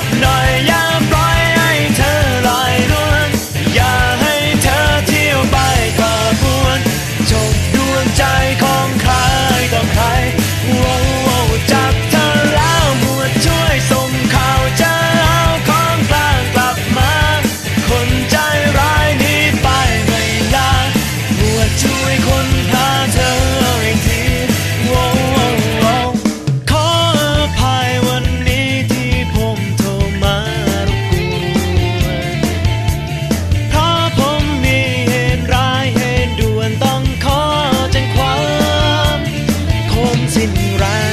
auf neue สิ้นรา